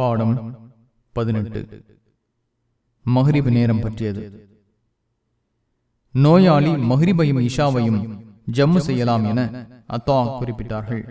பாடம் பதினெட்டு. மஹரிபு நேரம் பற்றியது. நோயாளி மஹரிபையும் இஷாவையும் ஜம்மு செய்யலாம் என அத்தா குறிப்பிட்டார்கள்.